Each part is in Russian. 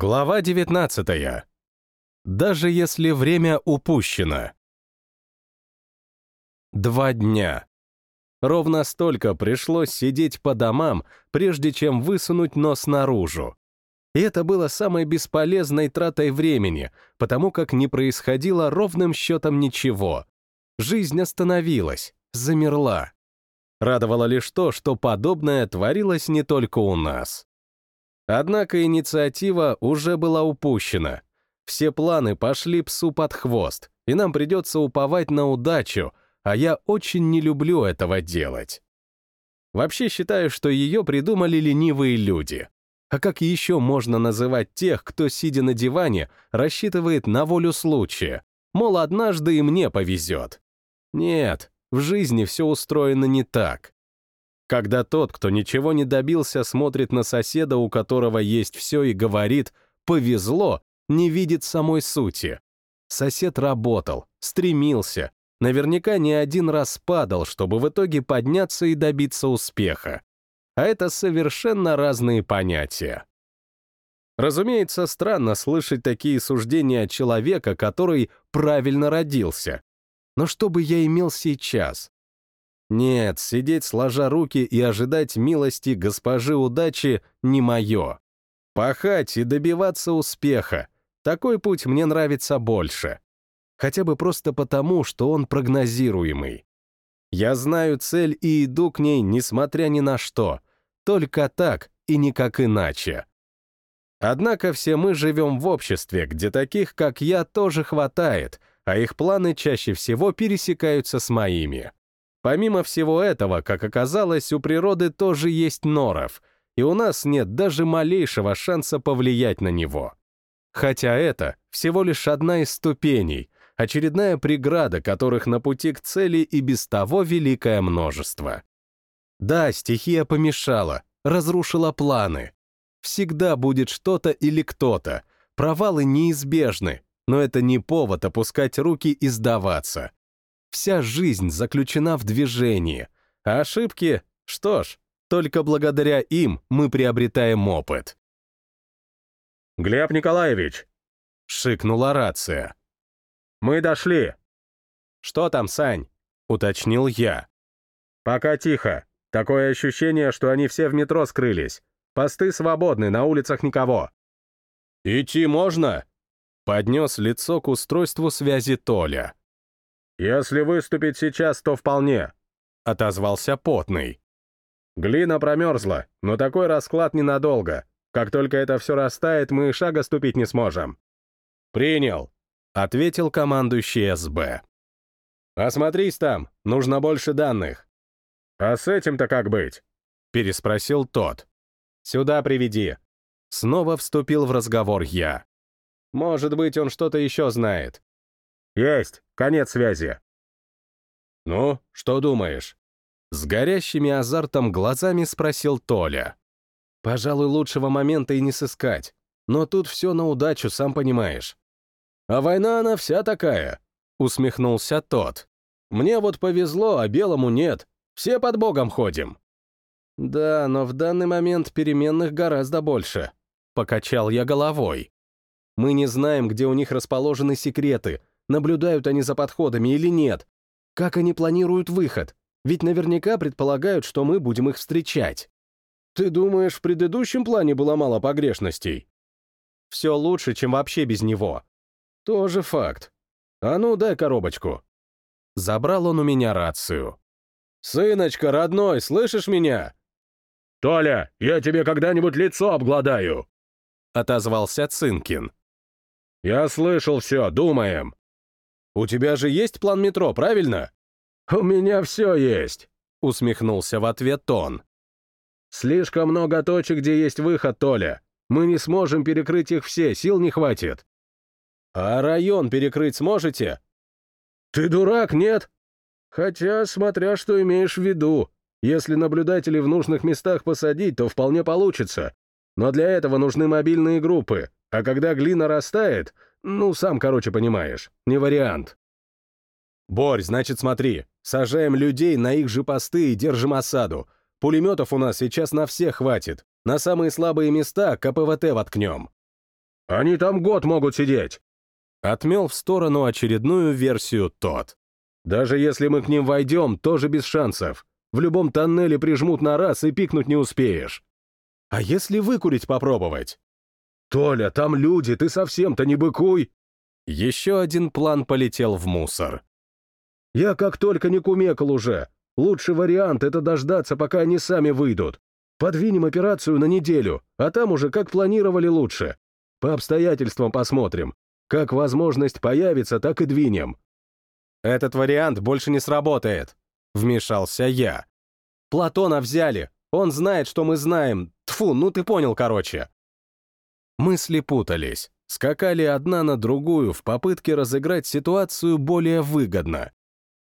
Глава 19. Даже если время упущено. Два дня. Ровно столько пришлось сидеть по домам, прежде чем высунуть нос наружу. И это было самой бесполезной тратой времени, потому как не происходило ровным счетом ничего. Жизнь остановилась, замерла. Радовало лишь то, что подобное творилось не только у нас. Однако инициатива уже была упущена. Все планы пошли псу под хвост, и нам придется уповать на удачу, а я очень не люблю этого делать. Вообще считаю, что ее придумали ленивые люди. А как еще можно называть тех, кто, сидя на диване, рассчитывает на волю случая? Мол, однажды и мне повезет. Нет, в жизни все устроено не так. Когда тот, кто ничего не добился, смотрит на соседа, у которого есть все, и говорит «повезло», не видит самой сути. Сосед работал, стремился, наверняка не один раз падал, чтобы в итоге подняться и добиться успеха. А это совершенно разные понятия. Разумеется, странно слышать такие суждения от человека, который правильно родился. Но что бы я имел сейчас? Нет, сидеть сложа руки и ожидать милости госпожи удачи не мое. Пахать и добиваться успеха. Такой путь мне нравится больше. Хотя бы просто потому, что он прогнозируемый. Я знаю цель и иду к ней, несмотря ни на что. Только так и никак иначе. Однако все мы живем в обществе, где таких, как я, тоже хватает, а их планы чаще всего пересекаются с моими. Помимо всего этого, как оказалось, у природы тоже есть норов, и у нас нет даже малейшего шанса повлиять на него. Хотя это всего лишь одна из ступеней, очередная преграда, которых на пути к цели и без того великое множество. Да, стихия помешала, разрушила планы. Всегда будет что-то или кто-то, провалы неизбежны, но это не повод опускать руки и сдаваться. Вся жизнь заключена в движении, а ошибки, что ж, только благодаря им мы приобретаем опыт. «Глеб Николаевич!» — шикнула рация. «Мы дошли!» «Что там, Сань?» — уточнил я. «Пока тихо. Такое ощущение, что они все в метро скрылись. Посты свободны, на улицах никого». «Идти можно?» — поднес лицо к устройству связи Толя. «Если выступить сейчас, то вполне», — отозвался потный. «Глина промерзла, но такой расклад ненадолго. Как только это все растает, мы шага ступить не сможем». «Принял», — ответил командующий СБ. «Осмотрись там, нужно больше данных». «А с этим-то как быть?» — переспросил тот. «Сюда приведи». Снова вступил в разговор я. «Может быть, он что-то еще знает. «Есть! Конец связи!» «Ну, что думаешь?» С горящими азартом глазами спросил Толя. «Пожалуй, лучшего момента и не сыскать. Но тут все на удачу, сам понимаешь». «А война она вся такая», — усмехнулся тот. «Мне вот повезло, а белому нет. Все под богом ходим». «Да, но в данный момент переменных гораздо больше», — покачал я головой. «Мы не знаем, где у них расположены секреты, наблюдают они за подходами или нет, как они планируют выход, ведь наверняка предполагают, что мы будем их встречать. Ты думаешь, в предыдущем плане было мало погрешностей? Все лучше, чем вообще без него. Тоже факт. А ну, дай коробочку. Забрал он у меня рацию. «Сыночка, родной, слышишь меня?» «Толя, я тебе когда-нибудь лицо обгладаю!» — отозвался Цинкин. «Я слышал все, думаем. «У тебя же есть план метро, правильно?» «У меня все есть», — усмехнулся в ответ он. «Слишком много точек, где есть выход, Толя. Мы не сможем перекрыть их все, сил не хватит». «А район перекрыть сможете?» «Ты дурак, нет?» «Хотя, смотря что имеешь в виду. Если наблюдателей в нужных местах посадить, то вполне получится. Но для этого нужны мобильные группы, а когда глина растает, ну, сам, короче, понимаешь, не вариант. Борь, значит, смотри, сажаем людей на их же посты и держим осаду. Пулеметов у нас сейчас на всех хватит. На самые слабые места КПВТ воткнем. Они там год могут сидеть. Отмел в сторону очередную версию тот. Даже если мы к ним войдем, тоже без шансов. В любом тоннеле прижмут на раз и пикнуть не успеешь. А если выкурить попробовать? Толя, там люди, ты совсем-то не быкуй. Еще один план полетел в мусор. Я как только не кумекал уже. Лучший вариант — это дождаться, пока они сами выйдут. Подвинем операцию на неделю, а там уже как планировали лучше. По обстоятельствам посмотрим. Как возможность появится, так и двинем. Этот вариант больше не сработает, вмешался я. Платона взяли. Он знает, что мы знаем. Тфу, ну ты понял, короче. Мысли путались, скакали одна на другую в попытке разыграть ситуацию более выгодно.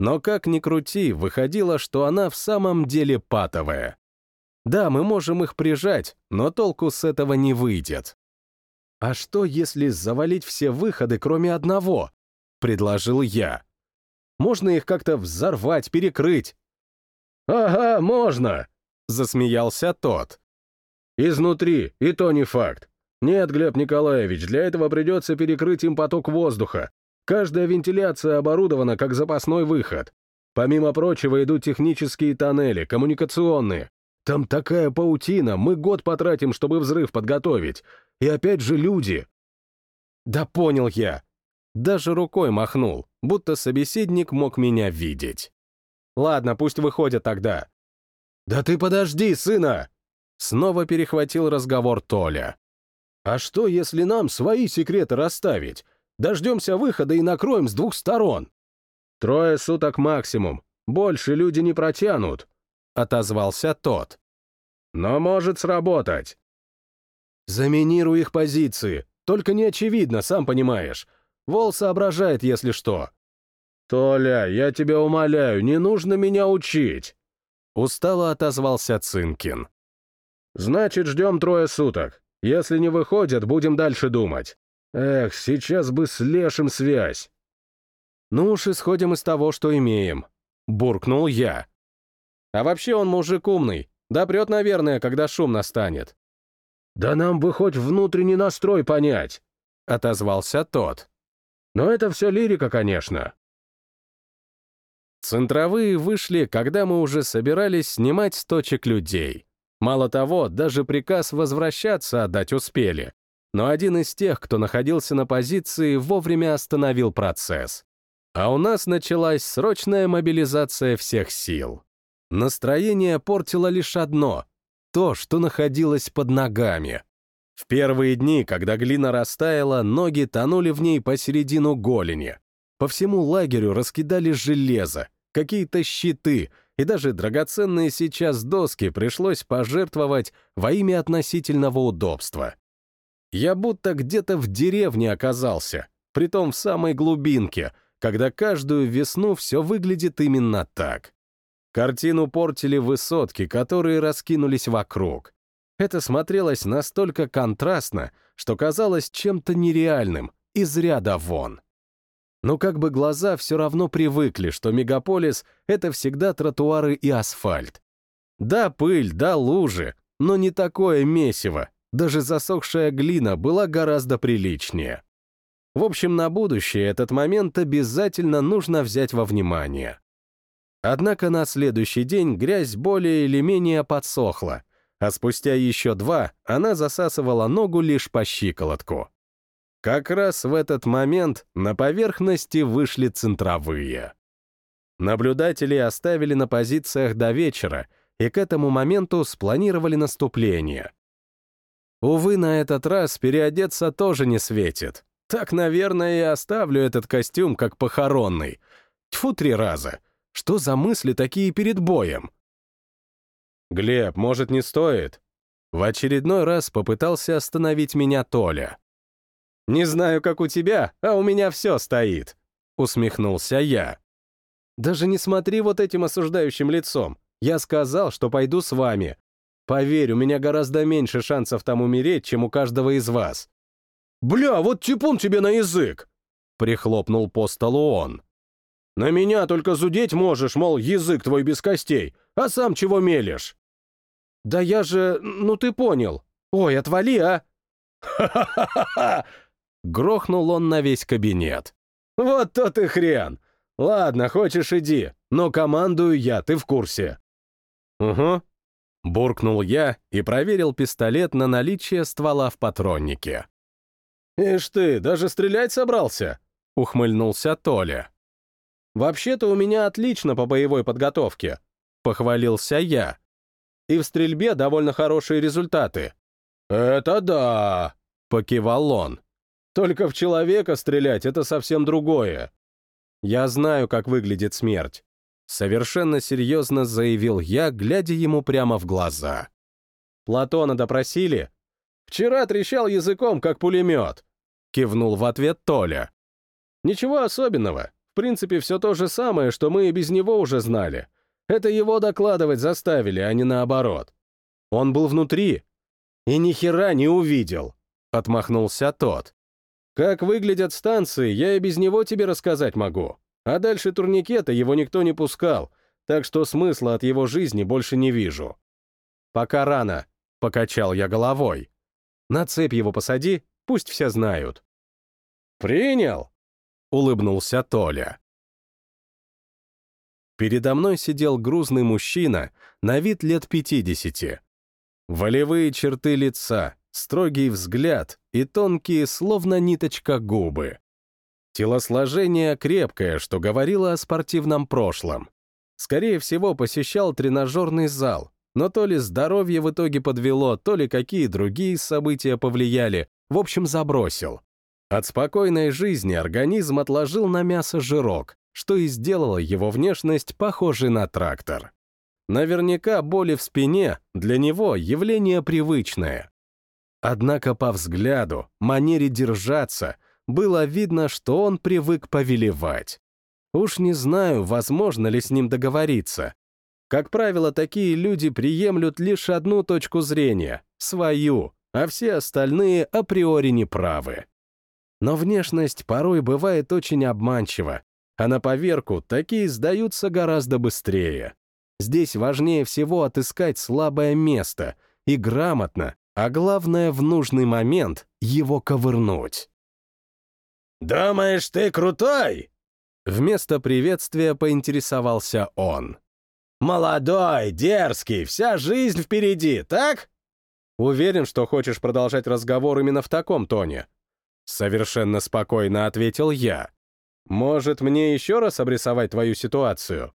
Но как ни крути, выходило, что она в самом деле патовая. Да, мы можем их прижать, но толку с этого не выйдет. «А что, если завалить все выходы, кроме одного?» — предложил я. «Можно их как-то взорвать, перекрыть?» «Ага, можно!» — засмеялся тот. «Изнутри, и то не факт. Нет, Глеб Николаевич, для этого придется перекрыть им поток воздуха. Каждая вентиляция оборудована как запасной выход. Помимо прочего идут технические тоннели, коммуникационные. Там такая паутина, мы год потратим, чтобы взрыв подготовить. И опять же люди. Да понял я. Даже рукой махнул, будто собеседник мог меня видеть. Ладно, пусть выходят тогда. Да ты подожди, сына! Снова перехватил разговор Толя. А что, если нам свои секреты расставить? Дождемся выхода и накроем с двух сторон. Трое суток максимум. Больше люди не протянут, — отозвался тот. Но может сработать. Заминируй их позиции. Только не очевидно, сам понимаешь. Вол соображает, если что. «Толя, я тебя умоляю, не нужно меня учить!» Устало отозвался Цинкин. «Значит, ждем трое суток. Если не выходят, будем дальше думать. Эх, сейчас бы с Лешим связь. Ну уж исходим из того, что имеем. Буркнул я. А вообще он мужик умный. Допрет, наверное, когда шум настанет. Да нам бы хоть внутренний настрой понять. Отозвался тот. Но это все лирика, конечно. Центровые вышли, когда мы уже собирались снимать с точек людей. Мало того, даже приказ возвращаться отдать успели но один из тех, кто находился на позиции, вовремя остановил процесс. А у нас началась срочная мобилизация всех сил. Настроение портило лишь одно — то, что находилось под ногами. В первые дни, когда глина растаяла, ноги тонули в ней посередину голени. По всему лагерю раскидали железо, какие-то щиты, и даже драгоценные сейчас доски пришлось пожертвовать во имя относительного удобства. Я будто где-то в деревне оказался, притом в самой глубинке, когда каждую весну все выглядит именно так. Картину портили высотки, которые раскинулись вокруг. Это смотрелось настолько контрастно, что казалось чем-то нереальным, из ряда вон. Но как бы глаза все равно привыкли, что мегаполис — это всегда тротуары и асфальт. Да, пыль, да, лужи, но не такое месиво, даже засохшая глина была гораздо приличнее. В общем, на будущее этот момент обязательно нужно взять во внимание. Однако на следующий день грязь более или менее подсохла, а спустя еще два она засасывала ногу лишь по щиколотку. Как раз в этот момент на поверхности вышли центровые. Наблюдатели оставили на позициях до вечера и к этому моменту спланировали наступление. Увы, на этот раз переодеться тоже не светит. Так, наверное, и оставлю этот костюм как похоронный. Тьфу, три раза. Что за мысли такие перед боем? Глеб, может, не стоит? В очередной раз попытался остановить меня Толя. «Не знаю, как у тебя, а у меня все стоит», — усмехнулся я. «Даже не смотри вот этим осуждающим лицом. Я сказал, что пойду с вами, Поверь, у меня гораздо меньше шансов там умереть, чем у каждого из вас. «Бля, вот типун тебе на язык!» — прихлопнул по столу он. «На меня только зудеть можешь, мол, язык твой без костей, а сам чего мелешь?» «Да я же... ну ты понял. Ой, отвали, а!» «Ха-ха-ха-ха!» Грохнул он на весь кабинет. «Вот тот и хрен! Ладно, хочешь иди, но командую я, ты в курсе». «Угу». Буркнул я и проверил пистолет на наличие ствола в патроннике. «Ишь ты, даже стрелять собрался?» — ухмыльнулся Толя. «Вообще-то у меня отлично по боевой подготовке», — похвалился я. «И в стрельбе довольно хорошие результаты». «Это да», — покивал он. «Только в человека стрелять — это совсем другое». «Я знаю, как выглядит смерть», — совершенно серьезно заявил я, глядя ему прямо в глаза. «Платона допросили?» «Вчера трещал языком, как пулемет», — кивнул в ответ Толя. «Ничего особенного. В принципе, все то же самое, что мы и без него уже знали. Это его докладывать заставили, а не наоборот. Он был внутри. И ни хера не увидел», — отмахнулся тот. Как выглядят станции, я и без него тебе рассказать могу. А дальше турникета его никто не пускал, так что смысла от его жизни больше не вижу. Пока рано, — покачал я головой. На цепь его посади, пусть все знают. «Принял!» — улыбнулся Толя. Передо мной сидел грузный мужчина, на вид лет пятидесяти. Волевые черты лица, строгий взгляд и тонкие, словно ниточка, губы. Телосложение крепкое, что говорило о спортивном прошлом. Скорее всего, посещал тренажерный зал, но то ли здоровье в итоге подвело, то ли какие другие события повлияли, в общем, забросил. От спокойной жизни организм отложил на мясо жирок, что и сделало его внешность похожей на трактор. Наверняка боли в спине для него явление привычное. Однако по взгляду, манере держаться, было видно, что он привык повелевать. Уж не знаю, возможно ли с ним договориться. Как правило, такие люди приемлют лишь одну точку зрения — свою, а все остальные априори неправы. Но внешность порой бывает очень обманчива, а на поверку такие сдаются гораздо быстрее. Здесь важнее всего отыскать слабое место и грамотно, а главное, в нужный момент его ковырнуть. «Думаешь, ты крутой?» Вместо приветствия поинтересовался он. «Молодой, дерзкий, вся жизнь впереди, так?» «Уверен, что хочешь продолжать разговор именно в таком тоне?» Совершенно спокойно ответил я. «Может, мне еще раз обрисовать твою ситуацию?»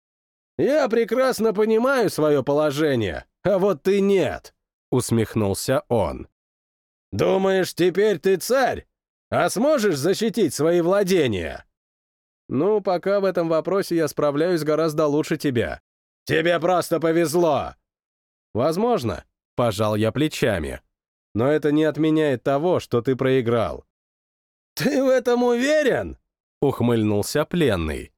«Я прекрасно понимаю свое положение, а вот ты нет усмехнулся он. «Думаешь, теперь ты царь? А сможешь защитить свои владения?» «Ну, пока в этом вопросе я справляюсь гораздо лучше тебя». «Тебе просто повезло!» «Возможно», — пожал я плечами. «Но это не отменяет того, что ты проиграл». «Ты в этом уверен?» — ухмыльнулся пленный.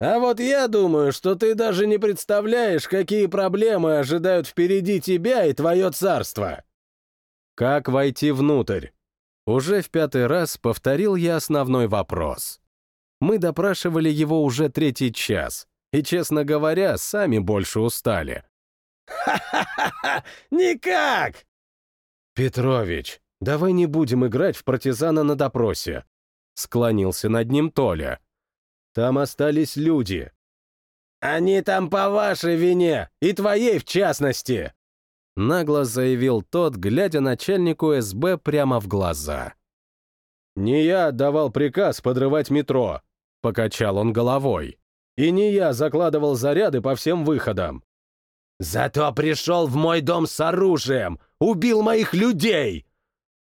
А вот я думаю, что ты даже не представляешь, какие проблемы ожидают впереди тебя и твое царство. Как войти внутрь? Уже в пятый раз повторил я основной вопрос. Мы допрашивали его уже третий час, и, честно говоря, сами больше устали. «Ха-ха-ха! Никак!» «Петрович, давай не будем играть в партизана на допросе», — склонился над ним Толя. Там остались люди. Они там по вашей вине, и твоей в частности!» Нагло заявил тот, глядя начальнику СБ прямо в глаза. «Не я отдавал приказ подрывать метро», — покачал он головой. «И не я закладывал заряды по всем выходам». «Зато пришел в мой дом с оружием! Убил моих людей!»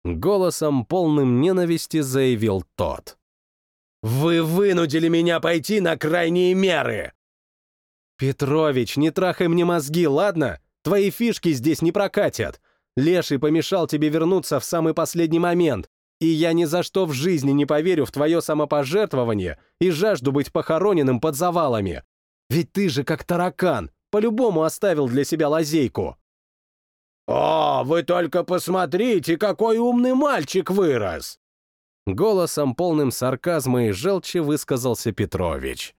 Голосом полным ненависти заявил тот. Вы вынудили меня пойти на крайние меры!» «Петрович, не трахай мне мозги, ладно? Твои фишки здесь не прокатят. Леший помешал тебе вернуться в самый последний момент, и я ни за что в жизни не поверю в твое самопожертвование и жажду быть похороненным под завалами. Ведь ты же как таракан, по-любому оставил для себя лазейку». «О, вы только посмотрите, какой умный мальчик вырос!» Голосом, полным сарказма и желчи, высказался Петрович.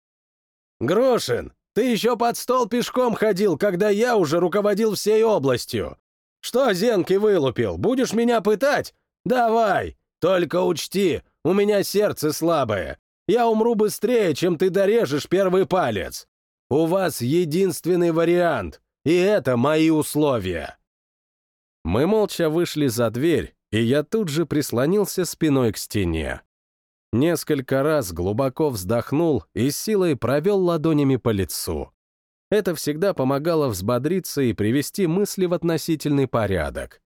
«Грушин, ты еще под стол пешком ходил, когда я уже руководил всей областью. Что зенки вылупил, будешь меня пытать? Давай, только учти, у меня сердце слабое. Я умру быстрее, чем ты дорежешь первый палец. У вас единственный вариант, и это мои условия. Мы молча вышли за дверь, и я тут же прислонился спиной к стене. Несколько раз глубоко вздохнул и силой провел ладонями по лицу. Это всегда помогало взбодриться и привести мысли в относительный порядок.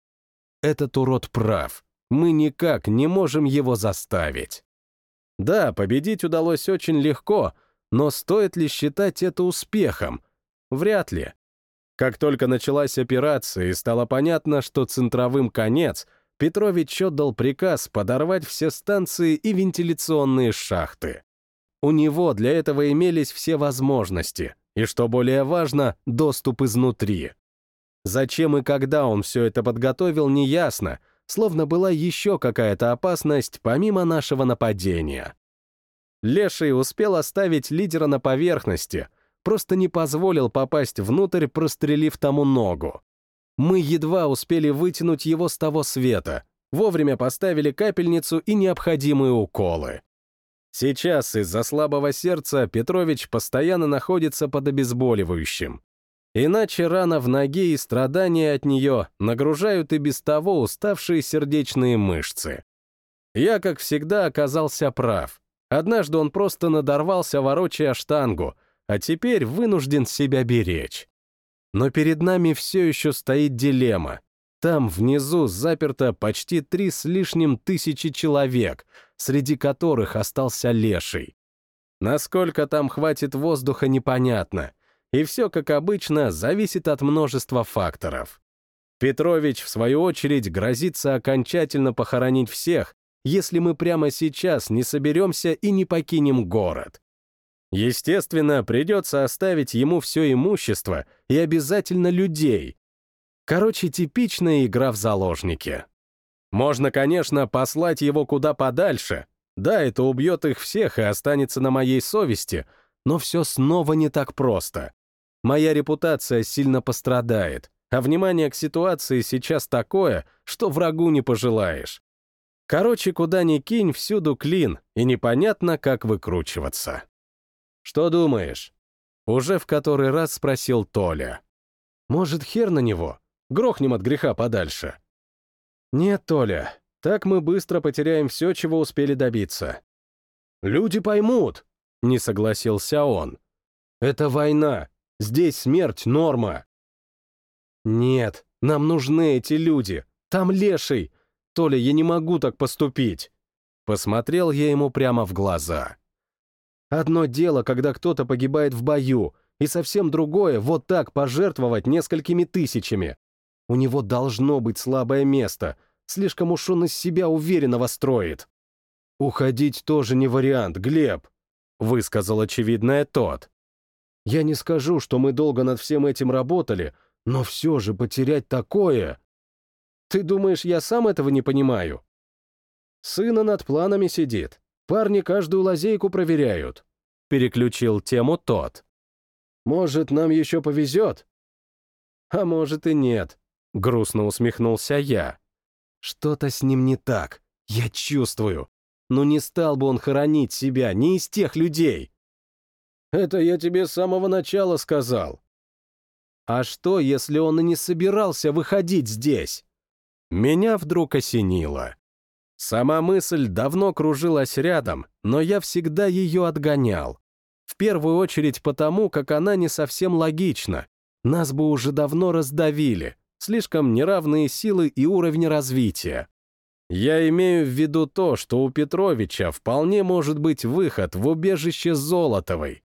Этот урод прав. Мы никак не можем его заставить. Да, победить удалось очень легко, но стоит ли считать это успехом? Вряд ли. Как только началась операция и стало понятно, что центровым конец, Петрович отдал приказ подорвать все станции и вентиляционные шахты. У него для этого имелись все возможности, и, что более важно, доступ изнутри. Зачем и когда он все это подготовил, неясно, словно была еще какая-то опасность помимо нашего нападения. Леший успел оставить лидера на поверхности, просто не позволил попасть внутрь, прострелив тому ногу. Мы едва успели вытянуть его с того света, вовремя поставили капельницу и необходимые уколы. Сейчас из-за слабого сердца Петрович постоянно находится под обезболивающим. Иначе рана в ноге и страдания от нее нагружают и без того уставшие сердечные мышцы. Я, как всегда, оказался прав. Однажды он просто надорвался, ворочая штангу, а теперь вынужден себя беречь. Но перед нами все еще стоит дилемма. Там внизу заперто почти три с лишним тысячи человек, среди которых остался леший. Насколько там хватит воздуха, непонятно. И все, как обычно, зависит от множества факторов. Петрович, в свою очередь, грозится окончательно похоронить всех, если мы прямо сейчас не соберемся и не покинем город. Естественно, придется оставить ему все имущество и обязательно людей, Короче, типичная игра в заложники. Можно, конечно, послать его куда подальше. Да, это убьет их всех и останется на моей совести, но все снова не так просто. Моя репутация сильно пострадает, а внимание к ситуации сейчас такое, что врагу не пожелаешь. Короче, куда ни кинь, всюду клин, и непонятно, как выкручиваться. «Что думаешь?» Уже в который раз спросил Толя. «Может, хер на него? Грохнем от греха подальше. Нет, Толя, так мы быстро потеряем все, чего успели добиться. Люди поймут, не согласился он. Это война. Здесь смерть — норма. Нет, нам нужны эти люди. Там леший. Толя, я не могу так поступить. Посмотрел я ему прямо в глаза. Одно дело, когда кто-то погибает в бою, и совсем другое — вот так пожертвовать несколькими тысячами. У него должно быть слабое место, слишком уж он из себя уверенного строит. «Уходить тоже не вариант, Глеб», — высказал очевидное тот. «Я не скажу, что мы долго над всем этим работали, но все же потерять такое...» «Ты думаешь, я сам этого не понимаю?» «Сына над планами сидит. Парни каждую лазейку проверяют», — переключил тему тот. «Может, нам еще повезет?» «А может и нет», Грустно усмехнулся я. Что-то с ним не так. Я чувствую. Но не стал бы он хоронить себя, не из тех людей. Это я тебе с самого начала сказал. А что, если он и не собирался выходить здесь? Меня вдруг осенило. Сама мысль давно кружилась рядом, но я всегда ее отгонял. В первую очередь потому, как она не совсем логична. Нас бы уже давно раздавили, слишком неравные силы и уровень развития. Я имею в виду то, что у Петровича вполне может быть выход в убежище Золотовой.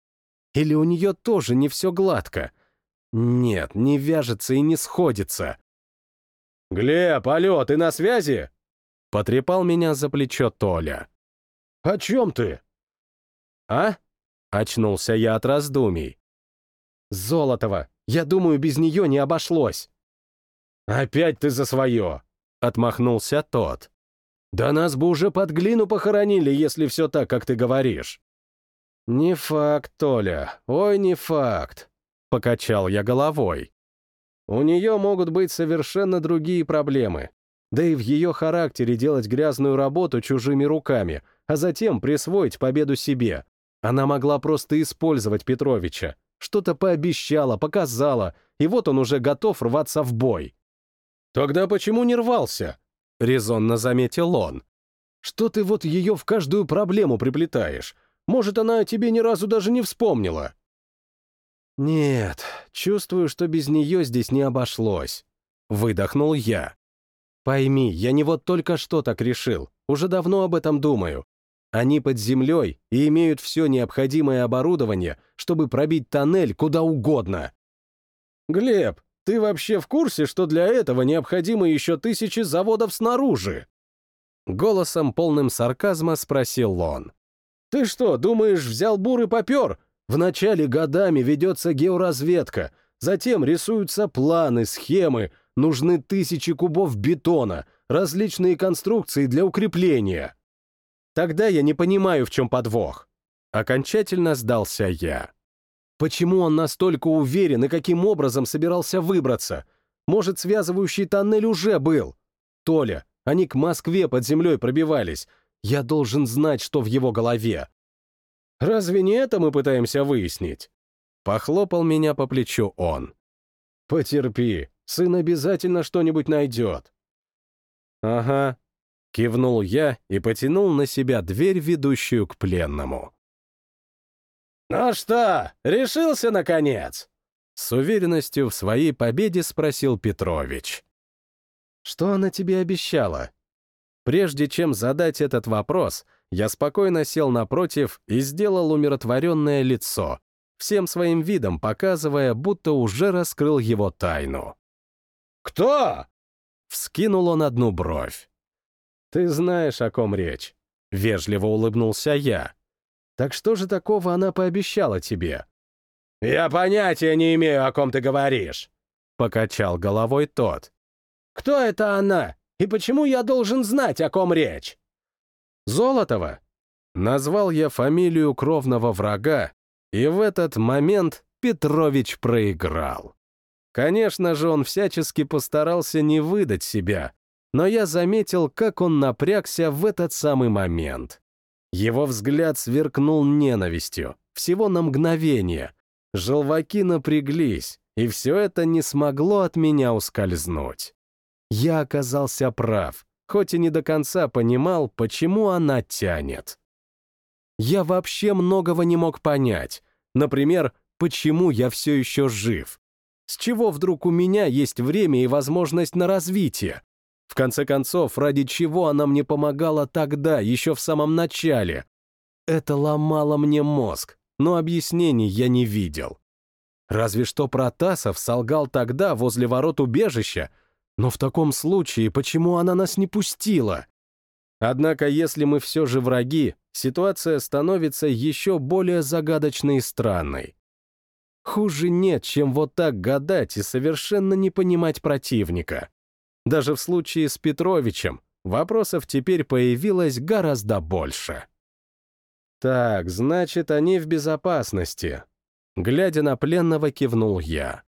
Или у нее тоже не все гладко? Нет, не вяжется и не сходится. «Глеб, алло, ты на связи?» Потрепал меня за плечо Толя. «О чем ты?» «А?» — очнулся я от раздумий. «Золотова, я думаю, без нее не обошлось». «Опять ты за свое!» — отмахнулся тот. «Да нас бы уже под глину похоронили, если все так, как ты говоришь». «Не факт, Толя, ой, не факт», — покачал я головой. «У нее могут быть совершенно другие проблемы. Да и в ее характере делать грязную работу чужими руками, а затем присвоить победу себе. Она могла просто использовать Петровича. Что-то пообещала, показала, и вот он уже готов рваться в бой. «Тогда почему не рвался?» — резонно заметил он. «Что ты вот ее в каждую проблему приплетаешь? Может, она о тебе ни разу даже не вспомнила?» «Нет, чувствую, что без нее здесь не обошлось», — выдохнул я. «Пойми, я не вот только что так решил, уже давно об этом думаю. Они под землей и имеют все необходимое оборудование, чтобы пробить тоннель куда угодно». «Глеб, ты вообще в курсе, что для этого необходимы еще тысячи заводов снаружи?» Голосом, полным сарказма, спросил он. «Ты что, думаешь, взял бур и попер? Вначале годами ведется георазведка, затем рисуются планы, схемы, нужны тысячи кубов бетона, различные конструкции для укрепления. Тогда я не понимаю, в чем подвох. Окончательно сдался я. Почему он настолько уверен и каким образом собирался выбраться? Может, связывающий тоннель уже был? Толя, они к Москве под землей пробивались. Я должен знать, что в его голове. Разве не это мы пытаемся выяснить? Похлопал меня по плечу он. Потерпи, сын обязательно что-нибудь найдет. Ага. Кивнул я и потянул на себя дверь, ведущую к пленному. «Ну что, решился, наконец?» С уверенностью в своей победе спросил Петрович. «Что она тебе обещала?» Прежде чем задать этот вопрос, я спокойно сел напротив и сделал умиротворенное лицо, всем своим видом показывая, будто уже раскрыл его тайну. «Кто?» — вскинул он одну бровь. «Ты знаешь, о ком речь», — вежливо улыбнулся я. Так что же такого она пообещала тебе?» «Я понятия не имею, о ком ты говоришь», — покачал головой тот. «Кто это она? И почему я должен знать, о ком речь?» «Золотова». Назвал я фамилию кровного врага, и в этот момент Петрович проиграл. Конечно же, он всячески постарался не выдать себя, но я заметил, как он напрягся в этот самый момент. Его взгляд сверкнул ненавистью, всего на мгновение. Желваки напряглись, и все это не смогло от меня ускользнуть. Я оказался прав, хоть и не до конца понимал, почему она тянет. Я вообще многого не мог понять. Например, почему я все еще жив. С чего вдруг у меня есть время и возможность на развитие? В конце концов, ради чего она мне помогала тогда, еще в самом начале? Это ломало мне мозг, но объяснений я не видел. Разве что Протасов солгал тогда возле ворот убежища, но в таком случае почему она нас не пустила? Однако, если мы все же враги, ситуация становится еще более загадочной и странной. Хуже нет, чем вот так гадать и совершенно не понимать противника. Даже в случае с Петровичем вопросов теперь появилось гораздо больше. Так, значит, они в безопасности. Глядя на пленного, кивнул я.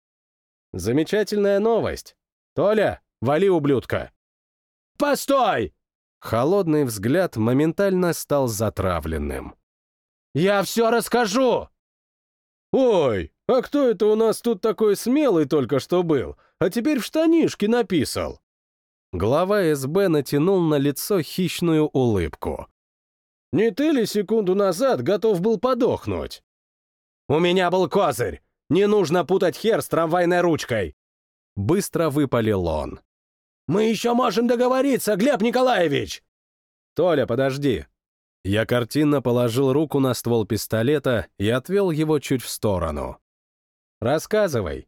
Замечательная новость. Толя, вали, ублюдка. Постой! Холодный взгляд моментально стал затравленным. «Я все расскажу!» «Ой, а кто это у нас тут такой смелый только что был, а теперь в штанишки написал?» Глава СБ натянул на лицо хищную улыбку. «Не ты ли секунду назад готов был подохнуть?» «У меня был козырь! Не нужно путать хер с трамвайной ручкой!» Быстро выпалил он. «Мы еще можем договориться, Глеб Николаевич!» «Толя, подожди!» Я картинно положил руку на ствол пистолета и отвел его чуть в сторону. «Рассказывай!»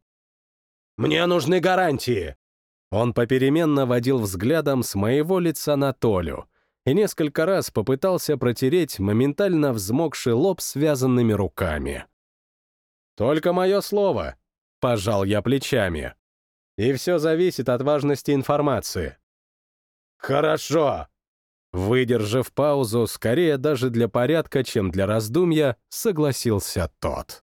«Мне нужны гарантии!» Он попеременно водил взглядом с моего лица на Толю и несколько раз попытался протереть моментально взмокший лоб связанными руками. «Только мое слово», — пожал я плечами. «И все зависит от важности информации». «Хорошо», Выдержав паузу, скорее даже для порядка, чем для раздумья, согласился тот.